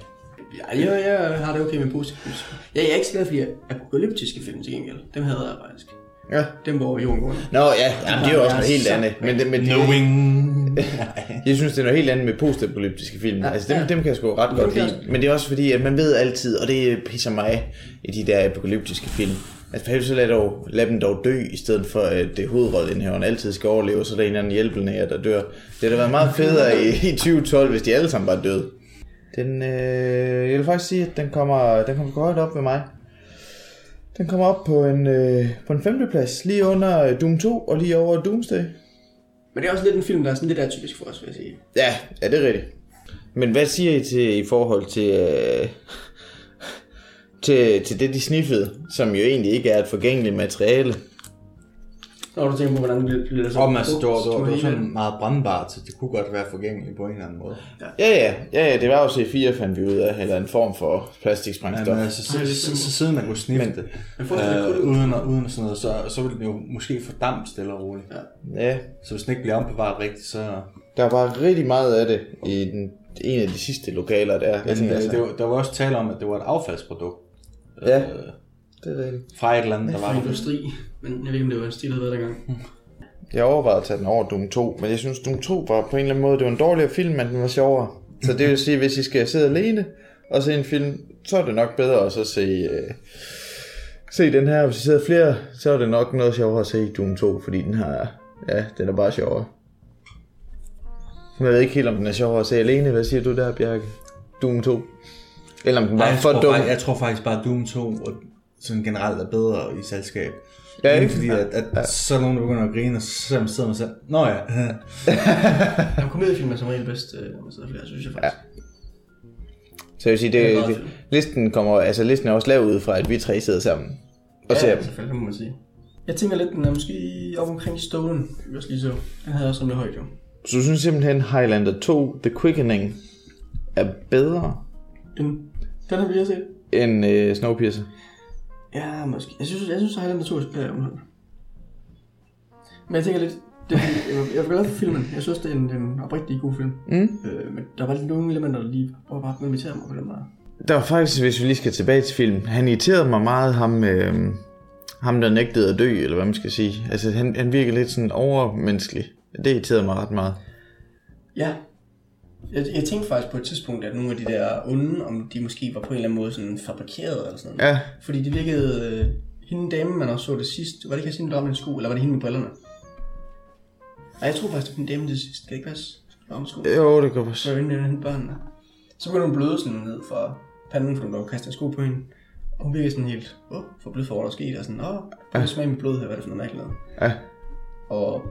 Ja, jeg, jeg har det okay med postapokalistisk. Jeg, jeg er ikke så glad for de apokalyptiske film til gengæld. Dem hader jeg faktisk. Ja. Dem, hvor jorden går. Nå ja, jamen, det er jo også noget helt andet. Men, det, men det, Knowing. jeg synes, det er noget helt andet med postapokalyptiske film. Ja, altså, dem, ja. dem kan jeg sgu ret godt lide. Men det er også fordi, at man ved altid, og det pisser mig af i de der apokalyptiske film. Altså for helvede så lad, dog, lad dem dog dø, i stedet for at det hovedrollenhaveren altid skal overleve, så er der en eller anden hjælpende der dør. Det havde da været meget federe i, i 2012, hvis de alle sammen var døde. Den, øh, jeg vil faktisk sige, at den kommer, den kommer godt op ved mig. Den kommer op på en, øh, på en femteplads, lige under øh, Doom 2 og lige over Doomsday. Men det er også lidt en film, der er sådan lidt atypisk for os, vil jeg sige. Ja, ja, det er rigtigt. Men hvad siger I til i forhold til... Øh, til, til det, de sniffede, som jo egentlig ikke er et forgængeligt materiale. Når du tænker på, hvordan bliver, bliver det så... Om altså, det var, det var, det var sådan meget brandbart, så det kunne godt være forgængeligt på en eller anden måde. Ja, ja, ja, ja det var jo C4, fandt vi ud af, eller en form for Ja, plastiksprængstof. men altså, så, så, så, siden man kunne snifte det, Men dig, øh, kunne uden, og, uden sådan noget, så, så ville den jo måske fordampe stille og roligt. Ja. Ja, Så hvis den ikke bliver opbevaret rigtigt, så... der var bare rigtig meget af det i den, en af de sidste lokaler der. Det var, der var også tale om, at det var et affaldsprodukt. Ja, Øh, det er rigtigt. fra et eller andet, der var industri, men jeg ved ikke, om det var en stil, der havde været dengang. Jeg overvejede at tage den over Doom 2, men jeg synes, Doom 2 var på en eller anden måde, det var en dårligere film, men den var sjovere. Så det vil sige, hvis I skal sidde alene og se en film, så er det nok bedre at så se, øh, se den her. Hvis I sidder flere, så er det nok noget sjovere at se Doom 2, fordi den har, ja, den er bare sjovere. Men Jeg ved ikke helt, om den er sjovere at se alene. Hvad siger du der, Bjarke? Doom 2? Eller om den var Nej, jeg, for tror, dum? jeg tror faktisk bare, at Doom 2 og sådan generelt er bedre i selskab. Ja, Ja, ikke? fordi at, at ja. så er nogen, der begynder at grine, og så sidder man selv. Nå ja. Ja, komediefilm er som regel bedst, øh, når man sidder flere, synes jeg faktisk. Så jeg vil sige, Det er det, det, listen, kommer, altså, listen er også lavet ud fra, at vi tre sidder sammen og Ja, ser ja, dem. selvfølgelig, må man sige. Jeg tænker lidt, den er måske op omkring Stolen, vi også lige så. Den havde også rimelig højt jo. Så du synes simpelthen, Highlander 2, The Quickening, er bedre Den, den har vi også set. end øh, Snowpiercer? Ja, måske. Jeg synes, jeg synes at 2 er underholdende. Men jeg tænker lidt, det, er jeg, jeg er glad for filmen. Jeg synes, det er en, en oprigtig god film. Mm. Øh, men der var lidt nogle elementer, der lige var bare inviteret mig på den måde. Der var faktisk, hvis vi lige skal tilbage til filmen, han irriterede mig meget, ham, øh, ham der nægtede at dø, eller hvad man skal sige. Altså, han, han virker lidt sådan overmenneskelig. Det irriterede mig ret meget. Ja. Jeg, jeg tænkte faktisk på et tidspunkt, at nogle af de der onde, om de måske var på en eller anden måde sådan fabrikeret eller sådan noget. Ja, Fordi det virkede... Øh, hende dame, man også så det sidst, var det ikke hende, der var med en sko, eller var det hende med brillerne? Nej, jeg tror faktisk, det var hende dame det sidst. Kan det ikke passe? Sko. jo, det går på. Så var hende, hende børnene. Så begyndte hun bløde sådan ned fra panden, fordi hun var kastet sko på hende. Og hun virkede sådan helt, åh, for blød for, hvad der skete, og sådan, åh, det er smag med blod her, hvad er det for noget mærkeligt noget. Ja, Og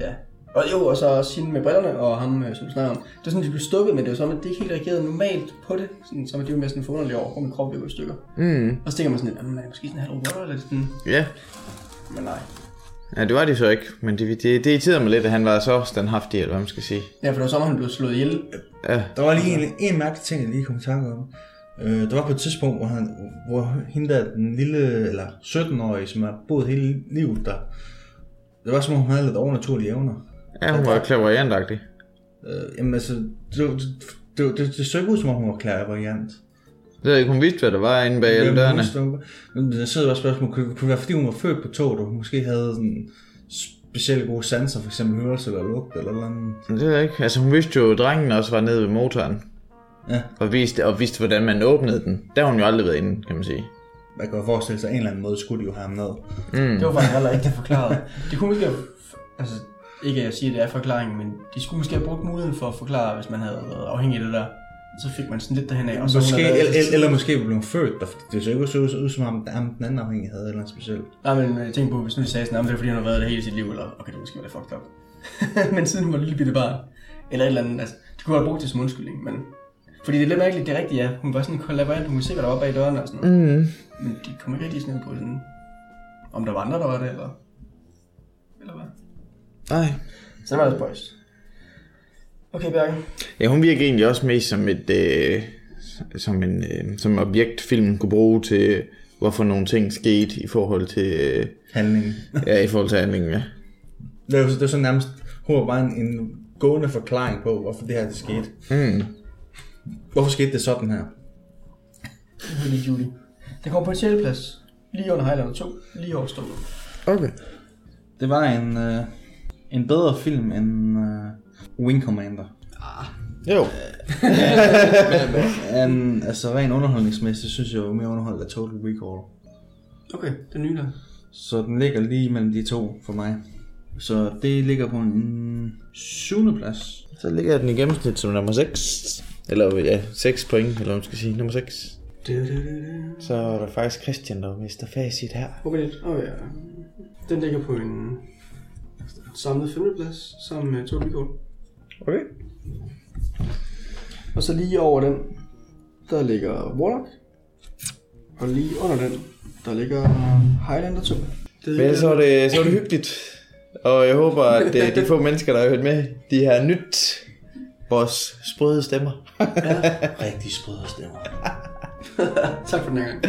ja. Og jo, og så også hende med brillerne, og ham, øh, som du snakker om. Det var sådan, de blev stukket, men det var som, at de ikke helt reagerede normalt på det. Sådan, som at de var næsten forunderlige over, hvor min krop blev i stykker. mm, Og så tænker man sådan lidt, "Jamen, er måske sådan halv rør, eller sådan. ja. Men nej. Ja, det var de så ikke, men det, det, det irriterede mig lidt, at han var så standhaftig, eller hvad man skal sige. Ja, for det var sommer, han blev slået ihjel. Ja, Der var lige en, en mærkelig ting, jeg lige kom i tanke om. Øh, der var på et tidspunkt, hvor, han, hvor hende der, den lille, eller 17-årige, som har boet hele livet der, det var som om hun havde lidt overnaturlige evner. Ja hun var klaverjantagtig. Øh, jamen altså, det, det, det, det, det så ikke ud som om hun var klaverjant. Det ved jeg ikke, hun vidste, hvad der var inde bag alle dørene. Men der sidder også spørgsmål, kunne, kunne det være fordi hun var født på toget, og hun måske havde sådan specielle gode sanser, for eksempel hørelse eller lugt eller noget andet. Det ved jeg ikke. Altså, hun vidste jo, at drengen også var nede ved motoren. Ja. Og vidste, og vidste, hvordan man åbnede den. Der har hun jo aldrig været inde, kan man sige. Man kan jo forestille sig, at en eller anden måde skulle de jo have ham ned. Mm. Det var faktisk heller ikke det forklaret. Det kunne måske have, altså, ikke at jeg siger, at det er forklaringen, men de skulle måske have brugt muligheden for at forklare, hvis man havde været afhængig af det der. Så fik man sådan lidt derhen af. Og så Måske, eller, eller, eller måske blev hun født der, fordi det så ikke ud, ud, ud som om, at den anden afhængig havde eller andet specielt. Nej, men jeg tænkte på, hvis nu de sagde sådan, "Nå, men det er fordi, han har været det hele sit liv, eller okay, det måske var det fucked up. men siden hun var lille bitte barn, eller et eller andet, altså, de kunne have brugt det som undskyldning, men... Fordi det er lidt mærkeligt, det er rigtigt, ja. Hun var sådan en kollaborant, hun kunne se, hvad der var bag dørene og sådan noget. Mm. Men de kom ikke rigtig sådan på sådan, om der var andre, der var det, eller... Eller hvad? Nej. Så det var det boys. Okay, Bjarke. Ja, hun virker egentlig også mest som et... Øh, som en øh, som objekt, filmen kunne bruge til, hvorfor nogle ting skete i forhold til... Øh, Handlingen. ja, i forhold til handlingen, ja. Det var, det var så nærmest, hun var bare en, en gående forklaring på, hvorfor det her det skete. Mm. Hvorfor skete det sådan her? Selvfølgelig Judy. Den kommer på en sjældeplads. Lige under Highlander 2. Lige over Stolen. Okay. Det var en, øh, en bedre film end øh, Wing Commander. Jo. En, altså rent underholdningsmæssigt, synes jeg jo mere underholdt af Total Recall. Okay, den nye der. Så den ligger lige mellem de to for mig. Så det ligger på en syvende plads. Så ligger den i gennemsnit som nummer 6. Eller ja, 6 point, eller hvad man skal sige. Nummer 6. Så er der faktisk Christian, der mister facit her. Okay, oh, ja. Den ligger på en samlet femteplads sammen med Total Recall. Okay. Og så lige over den, der ligger Warlock. Og lige under den, der ligger Highlander 2. Det Men så er det, så er det hyggeligt. Og jeg håber, at øh, de få mennesker, der har hørt med, de har nyt vores sprøde stemmer. Rigtig sprøde stemmer. tak for den her gang.